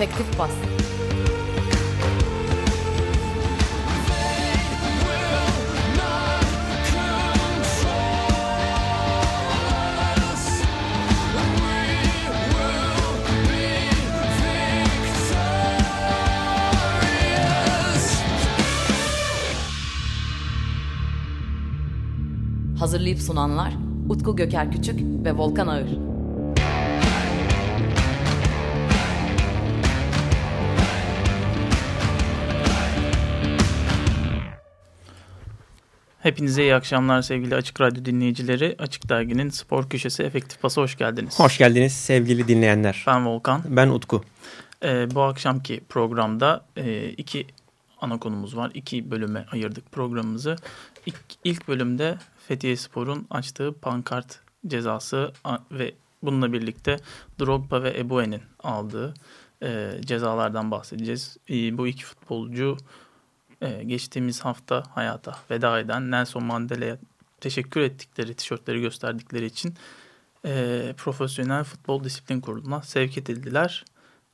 Efektif bas. Hazırlayıp sunanlar Utku Göker Küçük ve Volkan Ağır. Hepinize iyi akşamlar sevgili Açık Radyo dinleyicileri. Açık Dergi'nin spor köşesi Efektif Pas'a hoş geldiniz. Hoş geldiniz sevgili dinleyenler. Ben Volkan. Ben Utku. Ee, bu akşamki programda e, iki ana konumuz var. İki bölüme ayırdık programımızı. İlk, ilk bölümde Fethiye Spor'un açtığı pankart cezası ve bununla birlikte Drogba ve Ebue'nin aldığı e, cezalardan bahsedeceğiz. E, bu iki futbolcu e, geçtiğimiz hafta hayata veda eden Nelson Mandela'ya teşekkür ettikleri, tişörtleri gösterdikleri için e, Profesyonel Futbol Disiplin Kurulu'na sevk edildiler.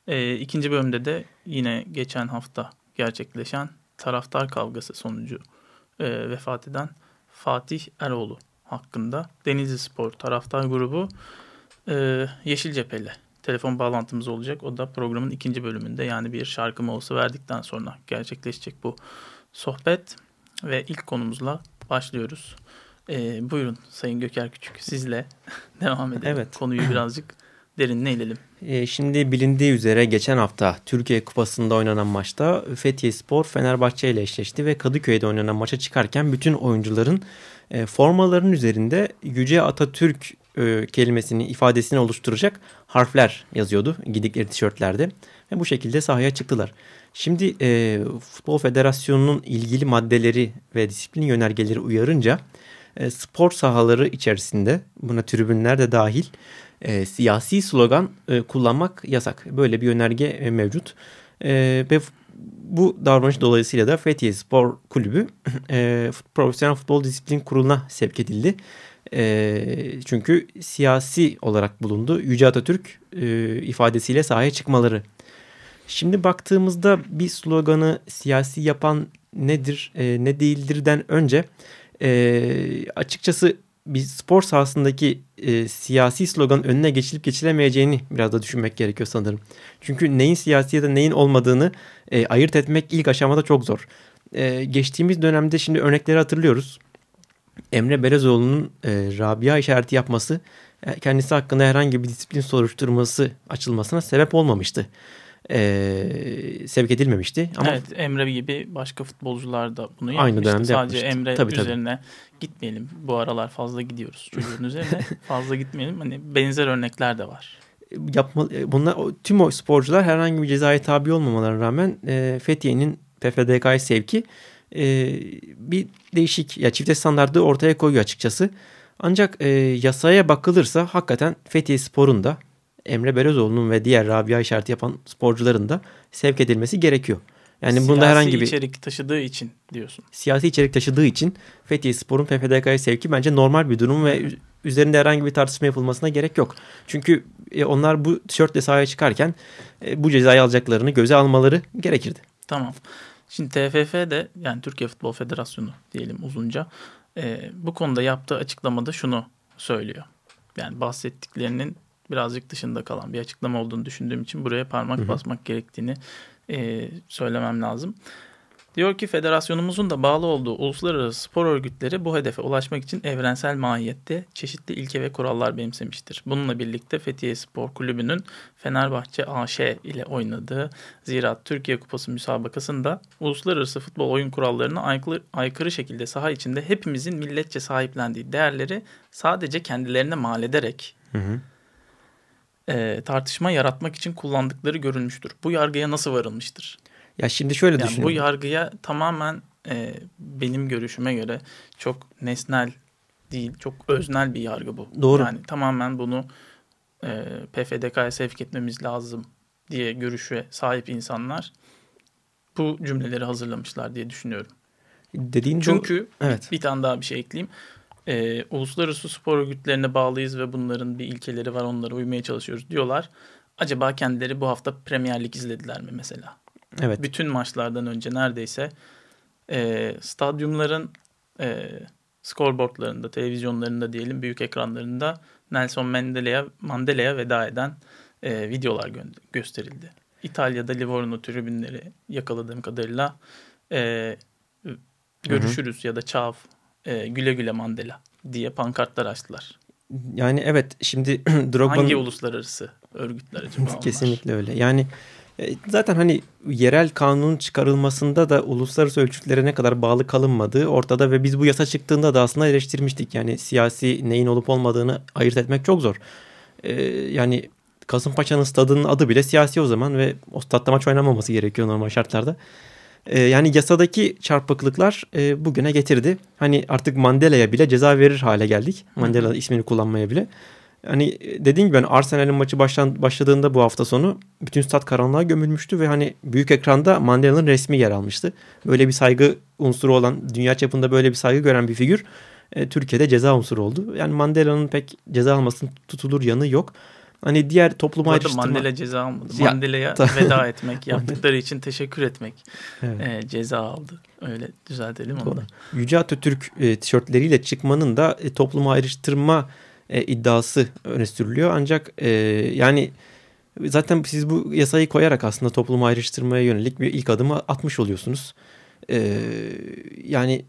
E, ikinci bölümde de yine geçen hafta gerçekleşen taraftar kavgası sonucu e, vefat eden Fatih Eroğlu hakkında Denizli Spor taraftar grubu e, Yeşil Cepheli telefon bağlantımız olacak. O da programın ikinci bölümünde yani bir şarkı molası verdikten sonra gerçekleşecek bu sohbet ve ilk konumuzla başlıyoruz. E, buyurun Sayın Göker Küçük sizle devam edelim. Evet. Konuyu birazcık derinleyelim. E, şimdi bilindiği üzere geçen hafta Türkiye Kupası'nda oynanan maçta Fethiye Spor Fenerbahçe ile eşleşti ve Kadıköy'de oynanan maça çıkarken bütün oyuncuların e, formaların üzerinde Yüce Atatürk e, kelimesini ifadesini oluşturacak harfler yazıyordu gidikleri tişörtlerde ve bu şekilde sahaya çıktılar. Şimdi e, Futbol Federasyonu'nun ilgili maddeleri ve disiplin yönergeleri uyarınca e, spor sahaları içerisinde buna tribünler de dahil e, siyasi slogan e, kullanmak yasak. Böyle bir yönerge e, mevcut. E, ve bu davranış dolayısıyla da Fethiye Spor Kulübü e, Profesyonel Futbol Disiplin Kurulu'na sevk edildi. E, çünkü siyasi olarak bulundu. Yüce Atatürk e, ifadesiyle sahaya çıkmaları. Şimdi baktığımızda bir sloganı siyasi yapan nedir e, ne değildirden önce e, açıkçası bir spor sahasındaki e, siyasi sloganın önüne geçilip geçilemeyeceğini biraz da düşünmek gerekiyor sanırım. Çünkü neyin siyasi ya da neyin olmadığını e, ayırt etmek ilk aşamada çok zor. E, geçtiğimiz dönemde şimdi örnekleri hatırlıyoruz. Emre Belezoğlu'nun e, Rabia işareti yapması e, kendisi hakkında herhangi bir disiplin soruşturması açılmasına sebep olmamıştı e, sevk edilmemişti. Ama evet Emre gibi başka futbolcular da bunu yapmıştı. Aynı dönemde Sadece yapmıştı. Emre tabii, üzerine tabii. gitmeyelim. Bu aralar fazla gidiyoruz çocuğun üzerine. fazla gitmeyelim. Hani benzer örnekler de var. Yapma, bunlar tüm o sporcular herhangi bir cezaya tabi olmamalarına rağmen e, Fethiye'nin PFDK'ya sevki e, bir değişik ya çifte standartı ortaya koyuyor açıkçası. Ancak e, yasaya bakılırsa hakikaten Fethiye Spor'un da Emre Belözoğlu'nun ve diğer Rabia işareti yapan sporcuların da sevk edilmesi gerekiyor. Yani siyasi bunda herhangi bir içerik taşıdığı için diyorsun. Siyasi içerik taşıdığı için Fethiye Spor'un PFDK'ya sevki bence normal bir durum ve üzerinde herhangi bir tartışma yapılmasına gerek yok. Çünkü e, onlar bu tişörtle sahaya çıkarken e, bu cezayı alacaklarını göze almaları gerekirdi. Tamam. Şimdi TFF de yani Türkiye Futbol Federasyonu diyelim uzunca e, bu konuda yaptığı açıklamada şunu söylüyor. Yani bahsettiklerinin birazcık dışında kalan bir açıklama olduğunu düşündüğüm için buraya parmak hı hı. basmak gerektiğini e, söylemem lazım. Diyor ki federasyonumuzun da bağlı olduğu uluslararası spor örgütleri bu hedefe ulaşmak için evrensel mahiyette çeşitli ilke ve kurallar benimsemiştir. Bununla birlikte Fethiye Spor Kulübü'nün Fenerbahçe AŞ ile oynadığı Ziraat Türkiye Kupası müsabakasında uluslararası futbol oyun kurallarına aykırı, aykırı şekilde saha içinde hepimizin milletçe sahiplendiği değerleri sadece kendilerine mal ederek hı hı e, tartışma yaratmak için kullandıkları görülmüştür. Bu yargıya nasıl varılmıştır? Ya şimdi şöyle yani Bu yargıya tamamen e, benim görüşüme göre çok nesnel değil, çok öznel bir yargı bu. Doğru. Yani tamamen bunu e, PFDK'ya sevk etmemiz lazım diye görüşe sahip insanlar bu cümleleri hazırlamışlar diye düşünüyorum. Dediğin Çünkü bu, evet. bir tane daha bir şey ekleyeyim e, uluslararası spor örgütlerine bağlıyız ve bunların bir ilkeleri var onlara uymaya çalışıyoruz diyorlar. acaba kendileri bu hafta Premier Lig izlediler mi mesela? Evet. Bütün maçlardan önce neredeyse e, stadyumların e, scoreboardlarında, televizyonlarında diyelim büyük ekranlarında Nelson Mandela'ya Mandela'ya veda eden e, videolar gö gösterildi. İtalya'da Livorno tribünleri yakaladığım kadarıyla e, görüşürüz hı hı. ya da çav e, güle güle Mandela diye pankartlar açtılar. Yani evet şimdi Drogba'nın... Hangi uluslararası örgütler acaba Kesinlikle öyle. Yani zaten hani yerel kanunun çıkarılmasında da uluslararası ölçütlere ne kadar bağlı kalınmadığı ortada ve biz bu yasa çıktığında da aslında eleştirmiştik. Yani siyasi neyin olup olmadığını ayırt etmek çok zor. Ee, yani Kasımpaşa'nın stadının adı bile siyasi o zaman ve o stadda maç oynanmaması gerekiyor normal şartlarda. Ee, yani yasadaki çarpıklıklar e, bugüne getirdi. Hani artık Mandela'ya bile ceza verir hale geldik. Mandela ismini kullanmaya bile. Hani dediğim gibi ben Arsenal'in maçı başlan, başladığında bu hafta sonu bütün stat karanlığa gömülmüştü ve hani büyük ekranda Mandela'nın resmi yer almıştı. Böyle bir saygı unsuru olan, dünya çapında böyle bir saygı gören bir figür e, Türkiye'de ceza unsuru oldu. Yani Mandela'nın pek ceza almasının tutulur yanı yok. Hani diğer topluma ayrıştırma... Mandela ceza almadı. Ya, Mandela'ya veda etmek, yaptıkları için teşekkür etmek evet. e, ceza aldı. Öyle düzeltelim onu da. Yüce Atatürk e, tişörtleriyle çıkmanın da e, topluma ayrıştırma e, iddiası öne sürülüyor. Ancak e, yani zaten siz bu yasayı koyarak aslında toplumu ayrıştırmaya yönelik bir ilk adımı atmış oluyorsunuz. E, yani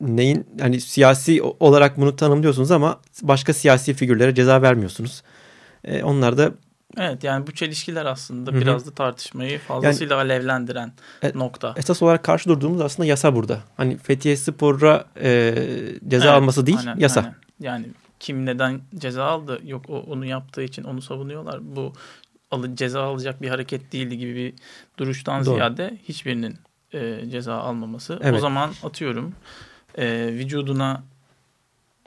neyin hani siyasi olarak bunu tanımlıyorsunuz ama başka siyasi figürlere ceza vermiyorsunuz. E, onlar da Evet yani bu çelişkiler aslında Hı-hı. biraz da tartışmayı fazlasıyla yani, alevlendiren e, nokta. Esas olarak karşı durduğumuz aslında yasa burada. Hani Fethiye Spor'a e, ceza evet, alması değil aynen, yasa. Aynen. Yani kim neden ceza aldı yok o, onu yaptığı için onu savunuyorlar. Bu alı, ceza alacak bir hareket değildi gibi bir duruştan Doğru. ziyade hiçbirinin e, ceza almaması. Evet. O zaman atıyorum e, vücuduna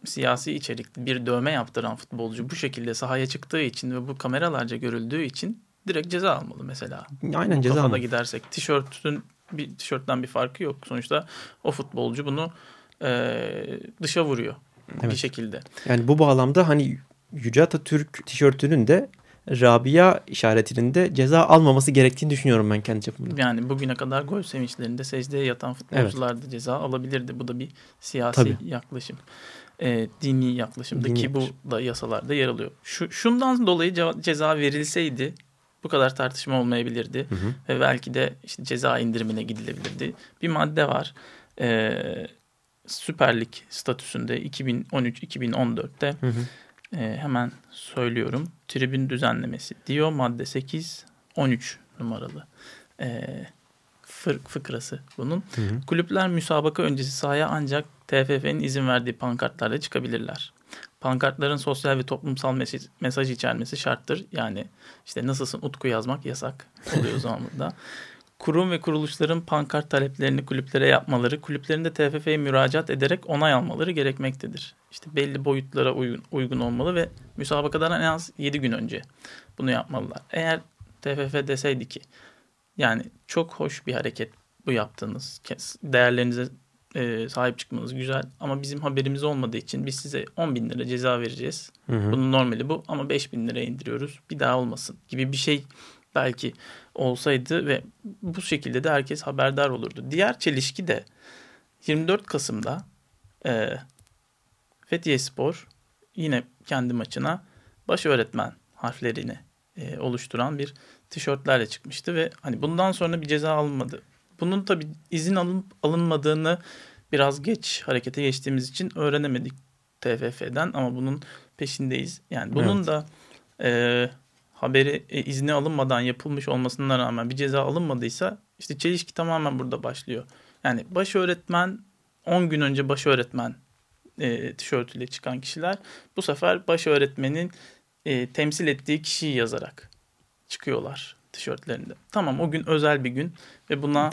siyasi içerikli bir dövme yaptıran futbolcu bu şekilde sahaya çıktığı için ve bu kameralarca görüldüğü için direkt ceza almalı mesela. Aynen ceza almalı. gidersek tişörtün bir tişörtten bir farkı yok. Sonuçta o futbolcu bunu e, dışa vuruyor evet. bir şekilde. Yani bu bağlamda hani Yüce Atatürk tişörtünün de Rabia işaretinin de ceza almaması gerektiğini düşünüyorum ben kendi çapımda. Yani bugüne kadar gol sevinçlerinde secdeye yatan futbolcular evet. da ceza alabilirdi. Bu da bir siyasi Tabii. yaklaşım. E, dini yaklaşımda dini ki yaklaşım. bu da yasalarda yer alıyor. Şu, şundan dolayı ceza verilseydi bu kadar tartışma olmayabilirdi. Hı hı. Ve belki de işte ceza indirimine gidilebilirdi. Bir madde var. E, Süper Lig statüsünde 2013-2014'te hı hı. E, hemen söylüyorum. Tribün düzenlemesi diyor madde 8 13 numaralı. E, fır, fıkrası bunun. Hı hı. Kulüpler müsabaka öncesi sahaya ancak TFF'nin izin verdiği pankartlarla çıkabilirler. Pankartların sosyal ve toplumsal mesaj, mesaj içermesi şarttır. Yani işte nasılsın Utku yazmak yasak oluyor o zaman burada. Kurum ve kuruluşların pankart taleplerini kulüplere yapmaları, kulüplerin de TFF'ye müracaat ederek onay almaları gerekmektedir. İşte belli boyutlara uygun, uygun olmalı ve müsabakadan en az 7 gün önce bunu yapmalılar. Eğer TFF deseydi ki yani çok hoş bir hareket bu yaptığınız, değerlerinize e, sahip çıkmanız güzel ama bizim haberimiz olmadığı için biz size 10 bin lira ceza vereceğiz. Hı hı. Bunun normali bu ama 5 bin liraya indiriyoruz. Bir daha olmasın gibi bir şey belki olsaydı ve bu şekilde de herkes haberdar olurdu. Diğer çelişki de 24 Kasım'da e, Fethiye Spor yine kendi maçına baş öğretmen harflerini e, oluşturan bir tişörtlerle çıkmıştı ve hani bundan sonra bir ceza alınmadı. Bunun tabi izin alın, alınmadığını biraz geç harekete geçtiğimiz için öğrenemedik TFF'den ama bunun peşindeyiz. Yani bunun evet. da e, haberi e, izni alınmadan yapılmış olmasına rağmen bir ceza alınmadıysa işte çelişki tamamen burada başlıyor. Yani baş öğretmen 10 gün önce baş öğretmen e, tişörtüyle çıkan kişiler bu sefer baş öğretmenin e, temsil ettiği kişiyi yazarak çıkıyorlar tişörtlerinde. Tamam o gün özel bir gün ve buna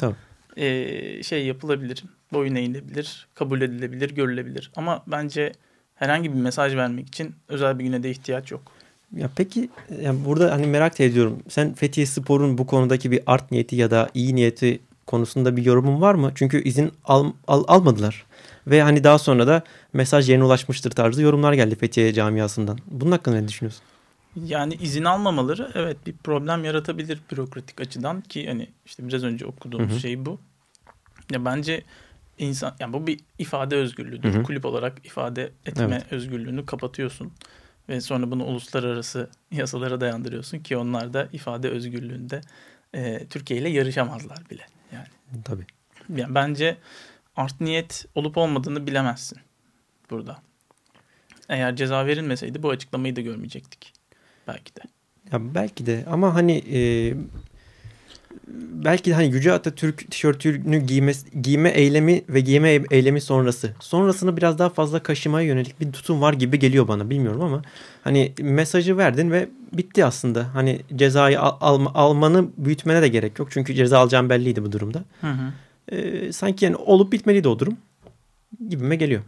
e, şey yapılabilir, boyun eğilebilir, kabul edilebilir, görülebilir. Ama bence herhangi bir mesaj vermek için özel bir güne de ihtiyaç yok. Ya peki yani burada hani merak ediyorum. Sen Fethiye Spor'un bu konudaki bir art niyeti ya da iyi niyeti konusunda bir yorumun var mı? Çünkü izin al, al, almadılar. Ve hani daha sonra da mesaj yerine ulaşmıştır tarzı yorumlar geldi Fethiye camiasından. Bunun hakkında ne düşünüyorsun? Yani izin almamaları evet bir problem yaratabilir bürokratik açıdan ki hani işte biraz önce okuduğumuz hı hı. şey bu. Ya bence insan yani bu bir ifade özgürlüğüdür. Hı hı. Kulüp olarak ifade etme evet. özgürlüğünü kapatıyorsun ve sonra bunu uluslararası yasalara dayandırıyorsun ki onlar da ifade özgürlüğünde e, Türkiye ile yarışamazlar bile yani. Tabii. Yani bence art niyet olup olmadığını bilemezsin burada. Eğer ceza verilmeseydi bu açıklamayı da görmeyecektik. Belki de. Ya belki de ama hani e, belki de hani Yüce Atatürk tişörtünü giyme, giyme eylemi ve giyme eylemi sonrası. Sonrasını biraz daha fazla kaşımaya yönelik bir tutum var gibi geliyor bana bilmiyorum ama hani mesajı verdin ve bitti aslında. Hani cezayı al, al, almanı büyütmene de gerek yok. Çünkü ceza alacağım belliydi bu durumda. Hı hı. Ee, sanki yani olup bitmeliydi o durum gibime geliyor.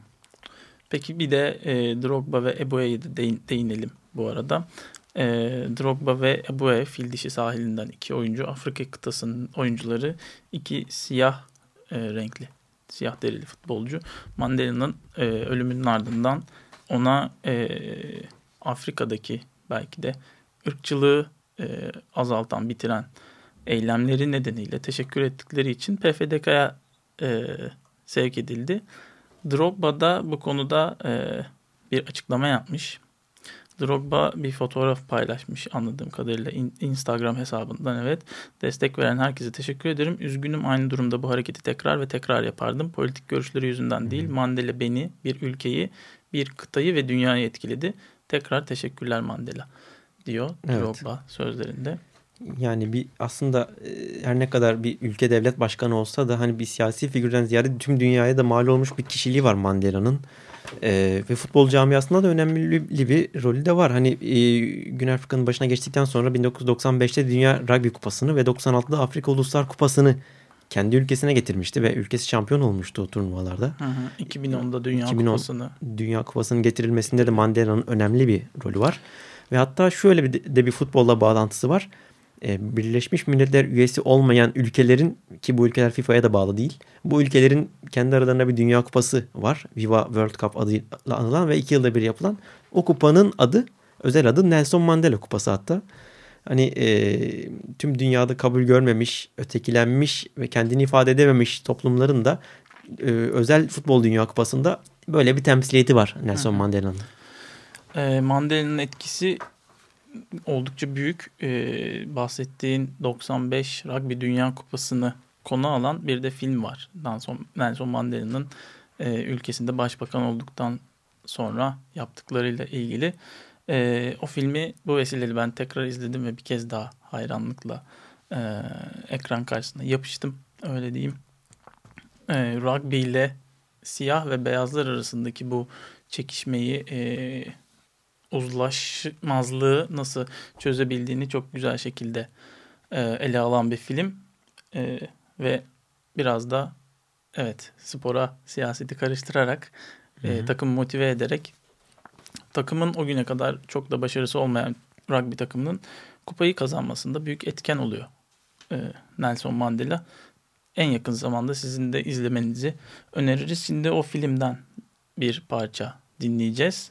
Peki bir de e, Drogba ve Eboe'ye de değin, değinelim bu arada. E, Drogba ve Eboe fil dişi sahilinden iki oyuncu. Afrika kıtasının oyuncuları iki siyah e, renkli, siyah derili futbolcu. Mandela'nın e, ölümünün ardından ona e, Afrika'daki belki de ırkçılığı e, azaltan, bitiren eylemleri nedeniyle teşekkür ettikleri için PFDK'ya e, sevk edildi. Drogba da bu konuda e, bir açıklama yapmış. Drogba bir fotoğraf paylaşmış anladığım kadarıyla Instagram hesabından evet. Destek veren herkese teşekkür ederim. Üzgünüm aynı durumda bu hareketi tekrar ve tekrar yapardım. Politik görüşleri yüzünden değil Mandela beni, bir ülkeyi, bir kıtayı ve dünyayı etkiledi. Tekrar teşekkürler Mandela diyor evet. Drogba sözlerinde. Yani bir aslında e, her ne kadar bir ülke devlet başkanı olsa da hani bir siyasi figürden ziyade tüm dünyaya da mal olmuş bir kişiliği var Mandela'nın. E, ve futbol camiasında da önemli bir rolü de var. Hani e, Güney Afrika'nın başına geçtikten sonra 1995'te Dünya Rugby Kupası'nı ve 96'da Afrika Uluslar Kupası'nı kendi ülkesine getirmişti ve ülkesi şampiyon olmuştu o turnuvalarda. Hı hı, 2010'da Dünya 2010, Kupası'nı. Dünya Kupası'nın getirilmesinde de Mandela'nın önemli bir rolü var. Ve hatta şöyle bir de bir futbolla bağlantısı var. E, Birleşmiş Milletler üyesi olmayan ülkelerin ki bu ülkeler FIFA'ya da bağlı değil. Bu ülkelerin kendi aralarında bir dünya kupası var. Viva World Cup adıyla anılan ve iki yılda bir yapılan. O kupanın adı özel adı Nelson Mandela kupası hatta. Hani e, tüm dünyada kabul görmemiş, ötekilenmiş ve kendini ifade edememiş toplumların da e, özel futbol dünya kupasında böyle bir temsiliyeti var Nelson Mandela'nın. E, Mandela'nın etkisi oldukça büyük. Ee, bahsettiğin 95 Rugby Dünya Kupası'nı konu alan bir de film var. Nelson, Nelson Mandela'nın e, ülkesinde başbakan olduktan sonra yaptıklarıyla ilgili. E, o filmi bu vesileyle ben tekrar izledim ve bir kez daha hayranlıkla e, ekran karşısında yapıştım. Öyle diyeyim. E, rugby ile siyah ve beyazlar arasındaki bu çekişmeyi e, uzlaşmazlığı nasıl çözebildiğini çok güzel şekilde e, ele alan bir film e, ve biraz da evet spora siyaseti karıştırarak e, takımı motive ederek takımın o güne kadar çok da başarısı olmayan rugby takımının kupayı kazanmasında büyük etken oluyor e, Nelson Mandela. En yakın zamanda sizin de izlemenizi öneririz. Şimdi o filmden bir parça dinleyeceğiz.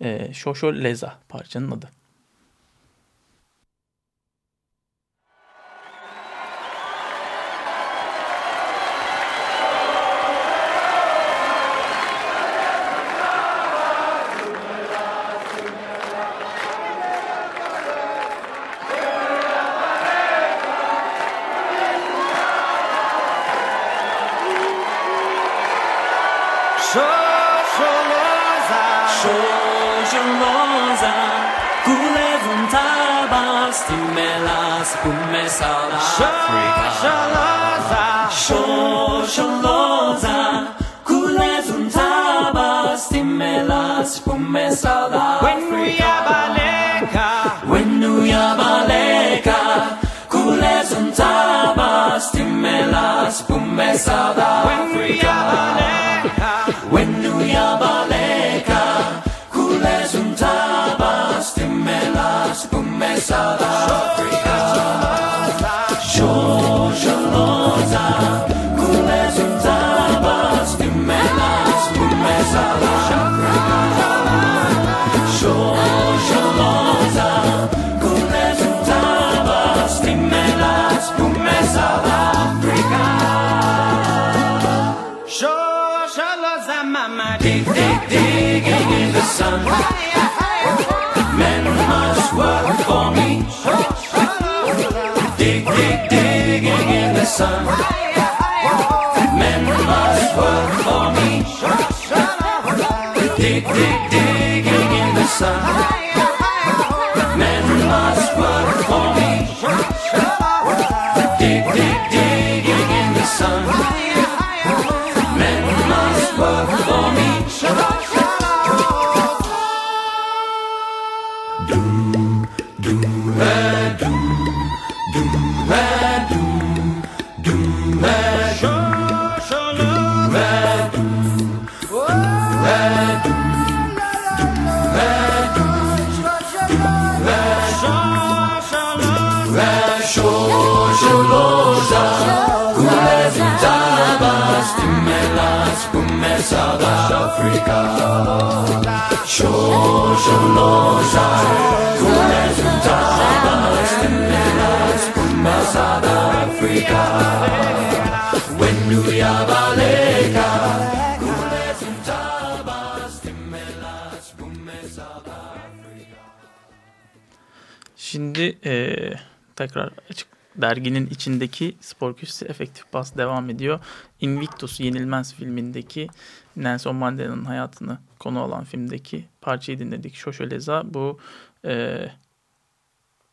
E, Şoşo Leza parçanın adı. Men must work for me. Dig, dig, digging in the sun. Men must work for me. Şimdi eee, tekrar açık derginin içindeki spor köşesi efektif pas devam ediyor. Invictus Yenilmez filmindeki Nelson Mandela'nın hayatını konu alan filmdeki parçayı dinledik. Şoşoleza bu eee,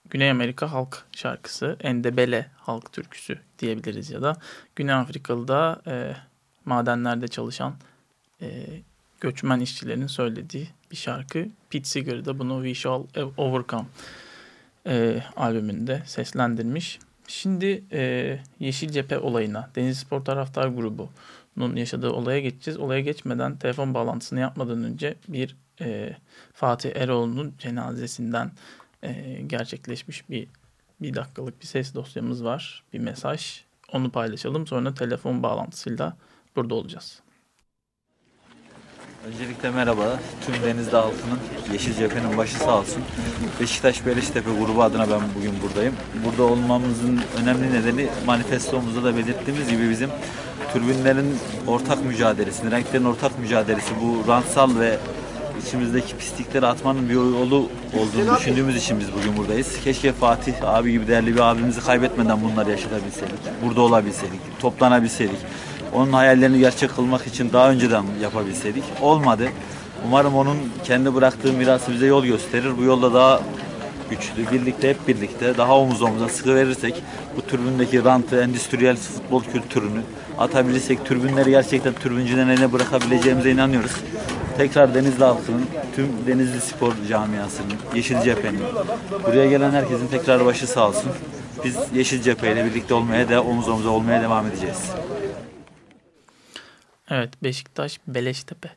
Güney Amerika halk şarkısı, Endebele halk türküsü diyebiliriz ya da Güney Afrikalı'da eee, madenlerde çalışan eee, göçmen işçilerin söylediği bir şarkı. Pete Seeger da bunu We Shall Overcome e, albümünde seslendirmiş. Şimdi e, Yeşil Cephe olayına, Deniz Spor Taraftar Grubu'nun yaşadığı olaya geçeceğiz. Olaya geçmeden telefon bağlantısını yapmadan önce bir e, Fatih Eroğlu'nun cenazesinden e, gerçekleşmiş bir bir dakikalık bir ses dosyamız var. Bir mesaj. Onu paylaşalım. Sonra telefon bağlantısıyla burada olacağız. Öncelikle merhaba. Tüm Denizli halkının Yeşil Cephe'nin başı sağ olsun. Beşiktaş Beleştepe grubu adına ben bugün buradayım. Burada olmamızın önemli nedeni manifestomuzda da belirttiğimiz gibi bizim türbinlerin ortak mücadelesi, renklerin ortak mücadelesi bu rantsal ve içimizdeki pislikleri atmanın bir yolu olduğunu düşündüğümüz için biz bugün buradayız. Keşke Fatih abi gibi değerli bir abimizi kaybetmeden bunları yaşatabilseydik. Burada olabilseydik, toplanabilseydik. Onun hayallerini gerçek kılmak için daha önceden yapabilseydik. Olmadı. Umarım onun kendi bıraktığı mirası bize yol gösterir. Bu yolda daha güçlü, birlikte hep birlikte daha omuz omuza sıkı verirsek bu türbündeki rantı, endüstriyel futbol kültürünü atabilirsek türbünleri gerçekten türbüncülerin eline bırakabileceğimize inanıyoruz. Tekrar Denizli halkının, tüm Denizli spor camiasının, Yeşil Cephe'nin, buraya gelen herkesin tekrar başı sağ olsun. Biz Yeşil Cephe ile birlikte olmaya da omuz omuza olmaya devam edeceğiz. Evet Beşiktaş Beleştepe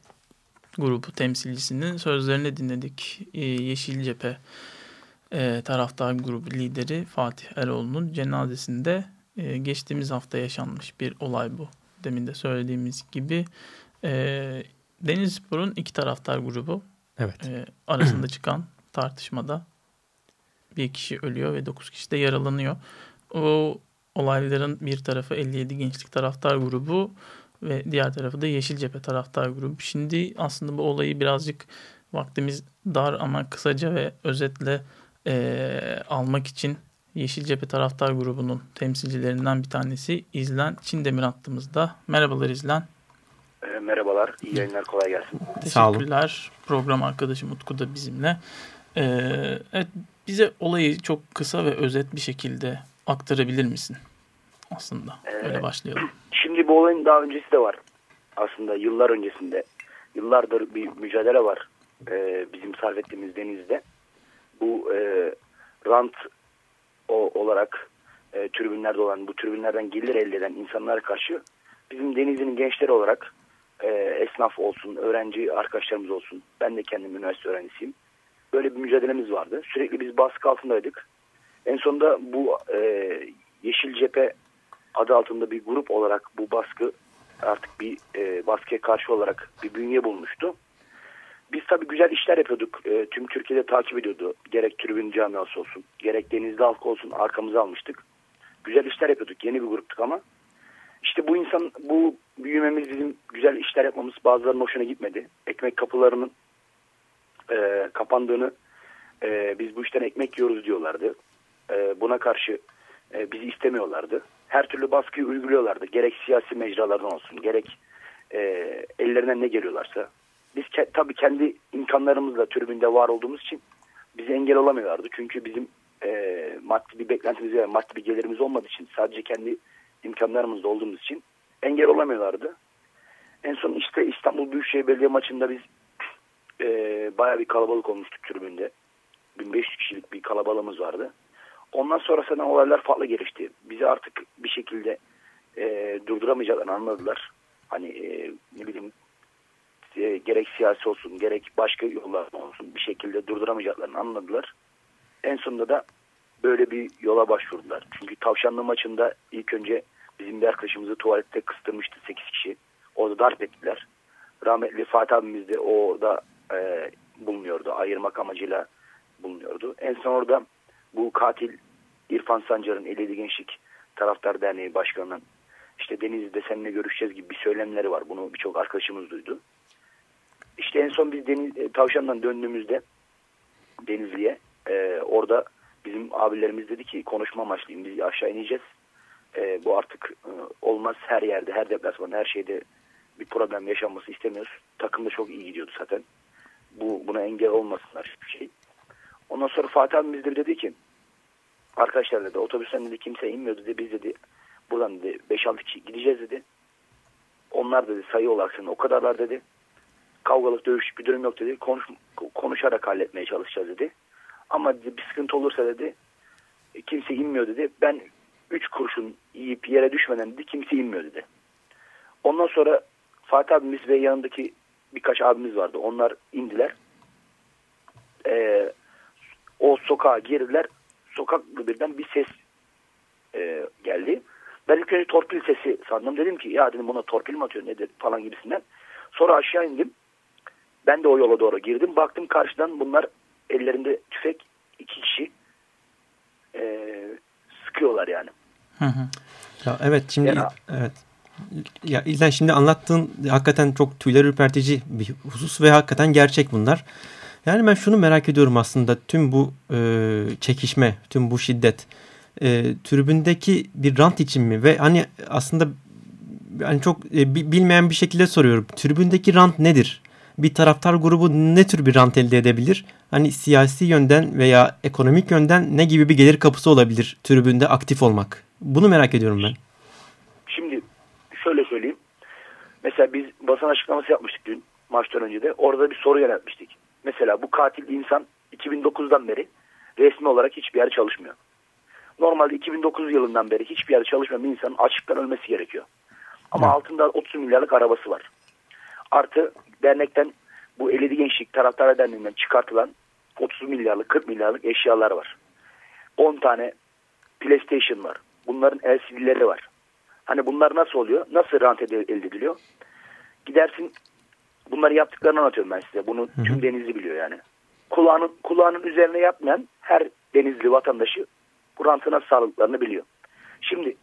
grubu temsilcisinin sözlerini dinledik. Ee, Yeşil Cephe e, taraftar grubu lideri Fatih Eroğlu'nun cenazesinde e, geçtiğimiz hafta yaşanmış bir olay bu. Demin de söylediğimiz gibi e, Denizlispor'un iki taraftar grubu Evet. e, arasında çıkan tartışmada bir kişi ölüyor ve 9 kişi de yaralanıyor. O olayların bir tarafı 57 Gençlik Taraftar Grubu ve diğer tarafı da Yeşil Cephe Taraftar Grubu. Şimdi aslında bu olayı birazcık vaktimiz dar ama kısaca ve özetle e, almak için Yeşil Cephe Taraftar Grubu'nun temsilcilerinden bir tanesi İzlen Çindemir attığımızda. Merhabalar İzlen. Merhabalar, iyi yayınlar, kolay gelsin. Teşekkürler. Program arkadaşım Utku da bizimle. Ee, evet, bize olayı çok kısa ve özet bir şekilde aktarabilir misin? Aslında öyle başlayalım. Şimdi bu olayın daha öncesi de var. Aslında yıllar öncesinde. Yıllardır bir mücadele var e, bizim sarf ettiğimiz denizde. Bu e, rant o, olarak e, tribünlerde olan, bu tribünlerden gelir elde eden insanlara karşı bizim denizin gençleri olarak e, esnaf olsun, öğrenci arkadaşlarımız olsun. Ben de kendim üniversite öğrencisiyim. Böyle bir mücadelemiz vardı. Sürekli biz baskı altındaydık. En sonunda bu e, Yeşil Cephe adı altında bir grup olarak bu baskı artık bir e, baskıya karşı olarak bir bünye bulmuştu. Biz tabii güzel işler yapıyorduk. E, tüm Türkiye'de takip ediyordu. Gerek tribün camiası olsun, gerek denizli halk olsun arkamıza almıştık. Güzel işler yapıyorduk. Yeni bir gruptuk ama. İşte bu insan, bu büyümemiz bizim güzel işler yapmamız bazılarının hoşuna gitmedi. Ekmek kapılarının e, kapandığını e, biz bu işten ekmek yiyoruz diyorlardı. E, buna karşı e, bizi istemiyorlardı. Her türlü baskıyı uyguluyorlardı. Gerek siyasi mecralardan olsun gerek e, ellerinden ne geliyorlarsa. Biz ke tabii kendi imkanlarımızla tribünde var olduğumuz için bizi engel olamıyorlardı. Çünkü bizim e, maddi bir beklentimiz veya maddi bir gelirimiz olmadığı için sadece kendi imkanlarımızda olduğumuz için engel olamıyorlardı. En son işte İstanbul Büyükşehir Belediye maçında biz e, bayağı bir kalabalık olmuştuk tribünde. 1500 kişilik bir kalabalığımız vardı. Ondan sonrasında olaylar farklı gelişti. Bizi artık bir şekilde e, durduramayacaklarını anladılar. Hani e, ne bileyim e, gerek siyasi olsun gerek başka yollar olsun bir şekilde durduramayacaklarını anladılar. En sonunda da böyle bir yola başvurdular. Çünkü Tavşanlı maçında ilk önce bizim bir arkadaşımızı tuvalette kıstırmıştı 8 kişi. Orada darp ettiler. Rahmetli Fatih abimiz de o da e, bulunuyordu. Ayırmak amacıyla bulunuyordu. En son orada bu katil İrfan Sancar'ın Eledi Gençlik Taraftar Derneği Başkanı'nın işte Denizli'de seninle görüşeceğiz gibi bir söylemleri var. Bunu birçok arkadaşımız duydu. İşte en son biz Deniz, e, Tavşan'dan döndüğümüzde Denizli'ye e, orada bizim abilerimiz dedi ki konuşma amaçlıyım biz aşağı ineceğiz. E, bu artık e, olmaz her yerde her deplasman her şeyde bir problem yaşanması istemiyoruz. Takım da çok iyi gidiyordu zaten. Bu Buna engel olmasınlar hiçbir şey. Ondan sonra Fatih abimiz de dedi ki arkadaşlar dedi otobüsten dedi kimse inmiyor dedi biz dedi buradan dedi 5-6 kişi gideceğiz dedi. Onlar dedi sayı olarak senin o kadarlar dedi. Kavgalık dövüş bir durum yok dedi. Konuş, konuşarak halletmeye çalışacağız dedi. Ama dedi, bir sıkıntı olursa dedi kimse inmiyor dedi. Ben 3 kurşun yiyip yere düşmeden dedi kimse inmiyor dedi. Ondan sonra Fatih abimiz ve yanındaki birkaç abimiz vardı. Onlar indiler. Ee, o sokağa girdiler. Sokak birden bir ses e, geldi. Ben ilk önce torpil sesi sandım. Dedim ki ya dedim buna torpil mi atıyor nedir falan gibisinden. Sonra aşağı indim. Ben de o yola doğru girdim. Baktım karşıdan bunlar ellerinde tüfek iki kişi e, sıkıyorlar yani. Hı hı. Ya evet şimdi Yani- evet. Ya İlhan şimdi anlattığın hakikaten çok tüyler ürpertici bir husus ve hakikaten gerçek bunlar. Yani ben şunu merak ediyorum aslında tüm bu e, çekişme, tüm bu şiddet e, tribündeki bir rant için mi? Ve hani aslında hani çok e, bi- bilmeyen bir şekilde soruyorum. Tribündeki rant nedir? Bir taraftar grubu ne tür bir rant elde edebilir? Hani siyasi yönden veya ekonomik yönden ne gibi bir gelir kapısı olabilir tribünde aktif olmak? Bunu merak ediyorum ben. Şimdi şöyle söyleyeyim. Mesela biz basın açıklaması yapmıştık dün maçtan önce de. Orada bir soru yöneltmiştik. Mesela bu katil insan 2009'dan beri resmi olarak hiçbir yerde çalışmıyor. Normalde 2009 yılından beri hiçbir yerde çalışmayan bir insanın açlıktan ölmesi gerekiyor. Ama Evet. altında 30 milyarlık arabası var. Artı dernekten bu Eledi Gençlik Taraftar Derneği'nden çıkartılan 30 milyarlık 40 milyarlık eşyalar var. 10 tane PlayStation var. Bunların LCD'leri var. Hani bunlar nasıl oluyor? Nasıl rant elde ediliyor? Gidersin bunları yaptıklarını anlatıyorum ben size. Bunu tüm Denizli biliyor yani. Kulağının, kulağının üzerine yapmayan her Denizli vatandaşı bu rantı nasıl sağladıklarını biliyor. Şimdi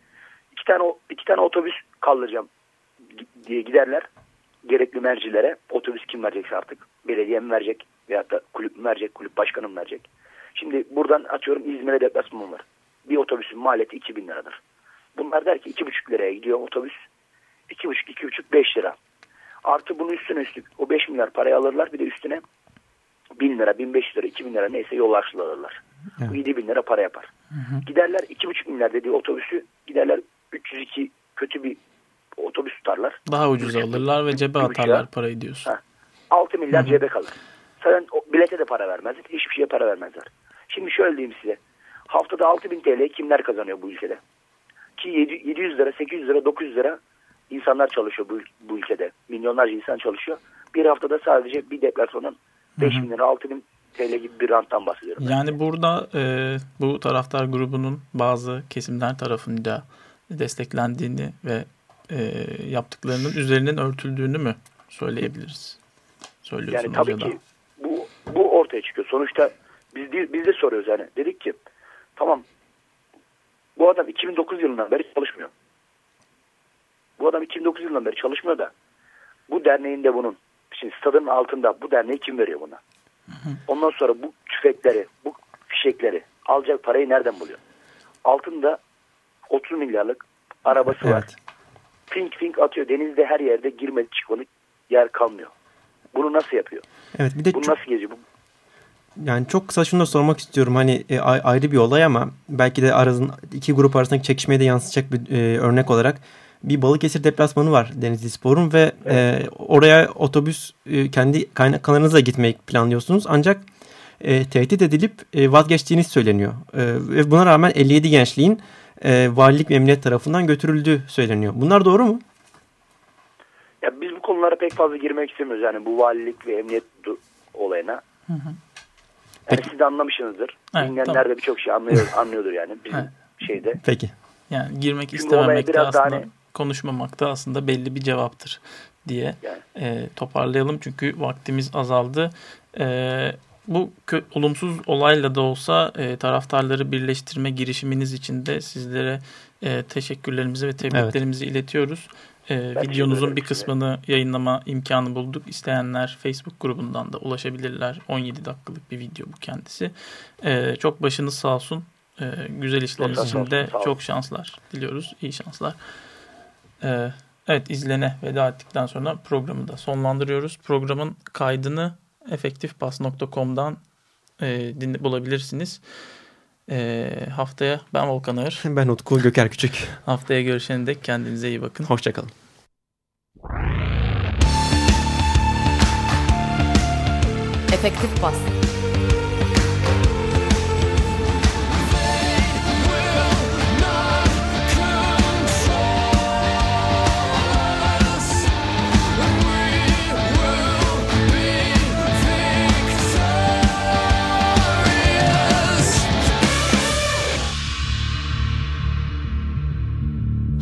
iki tane, o- iki tane otobüs kaldıracağım diye giderler. Gerekli mercilere. Otobüs kim verecekse artık. Belediye mi verecek? Veyahut da kulüp mü verecek? Kulüp başkanı mı verecek? Şimdi buradan atıyorum İzmir'e deplasman var. Bir otobüsün maliyeti 2000 liradır. Bunlar der ki 2,5 liraya gidiyor otobüs. 2,5, 2,5, 5 lira. Artı bunun üstüne üstlük o 5 milyar parayı alırlar. Bir de üstüne 1000 lira, 1500 lira, 2000 lira neyse yol harçlığı alırlar. Bu 7000 lira para yapar. Giderler 2,5 milyar dediği otobüsü giderler 302 kötü bir otobüs tutarlar. Daha ucuz alırlar ve cebe atarlar parayı diyorsun. Ha. 6 milyar cebe kalır. Zaten o bilete de para vermezler. Hiçbir şeye para vermezler. Şimdi şöyle diyeyim size. Haftada 6000 TL kimler kazanıyor bu ülkede? Ki 7 700 lira, 800 lira, 900 lira insanlar çalışıyor bu, bu ülkede. Milyonlarca insan çalışıyor. Bir haftada sadece bir deplasmanın 5000 lira, 6000 TL gibi bir ranttan bahsediyorum. ben. Yani burada e, bu taraftar grubunun bazı kesimler tarafında desteklendiğini ve e, yaptıklarının üzerinin örtüldüğünü mü söyleyebiliriz? Söylüyorsunuz Yani tabii ki bu, bu ortaya çıkıyor. Sonuçta biz, de- biz de soruyoruz yani. Dedik ki tamam bu adam 2009 yılından beri çalışmıyor. Bu adam 2009 yılından beri çalışmıyor da bu derneğin de bunun şimdi stadın altında bu derneği kim veriyor buna? Ondan sonra bu tüfekleri, bu fişekleri alacak parayı nereden buluyor? Altında 30 milyarlık arabası var. Evet. Fink fink atıyor. Denizde her yerde girmedik çıkmadık yer kalmıyor. Bunu nasıl yapıyor? Evet bir de Bunu çok- nasıl geziyor? Bu, Yani çok kısa şunu da sormak istiyorum. Hani e, ayrı bir olay ama belki de arasın iki grup arasındaki çekişmeye de yansıtacak bir e, örnek olarak bir Balıkesir deplasmanı var Denizli Spor'un ve e, oraya otobüs e, kendi kaynaklarınızla gitmeyi planlıyorsunuz. Ancak e, tehdit edilip e, vazgeçtiğiniz söyleniyor. E, ve buna rağmen 57 gençliğin e, valilik ve emniyet tarafından götürüldüğü söyleniyor. Bunlar doğru mu? ya biz bu konulara pek fazla girmek istemiyoruz. Yani bu valilik ve emniyet du- olayına. Yani Peki. siz de anlamışsınızdır. Evet, Dinleyenler tamam. de birçok şey anlıyor, anlıyordur yani bizim Evet. şeyde. Peki. Yani girmek istememek de aslında hani- konuşmamak da aslında belli bir cevaptır diye Yani. e, toparlayalım. Çünkü vaktimiz azaldı. E, bu olumsuz olayla da olsa e, taraftarları birleştirme girişiminiz için de sizlere e, teşekkürlerimizi ve tebriklerimizi iletiyoruz. E, videonuzun bir size. kısmını yayınlama imkanı bulduk. İsteyenler Facebook grubundan da ulaşabilirler. 17 dakikalık bir video bu kendisi. E, çok başınız sağ olsun. E, güzel işleriniz için de çok şanslar diliyoruz. İyi şanslar. E, evet izlene veda ettikten sonra programı da sonlandırıyoruz. Programın kaydını efektifbas.com'dan e, dinle, bulabilirsiniz. E, haftaya ben Volkan Ağır. Ben Utku Göker Küçük. Haftaya görüşene dek kendinize iyi bakın. Hoşçakalın. Efektif Bas.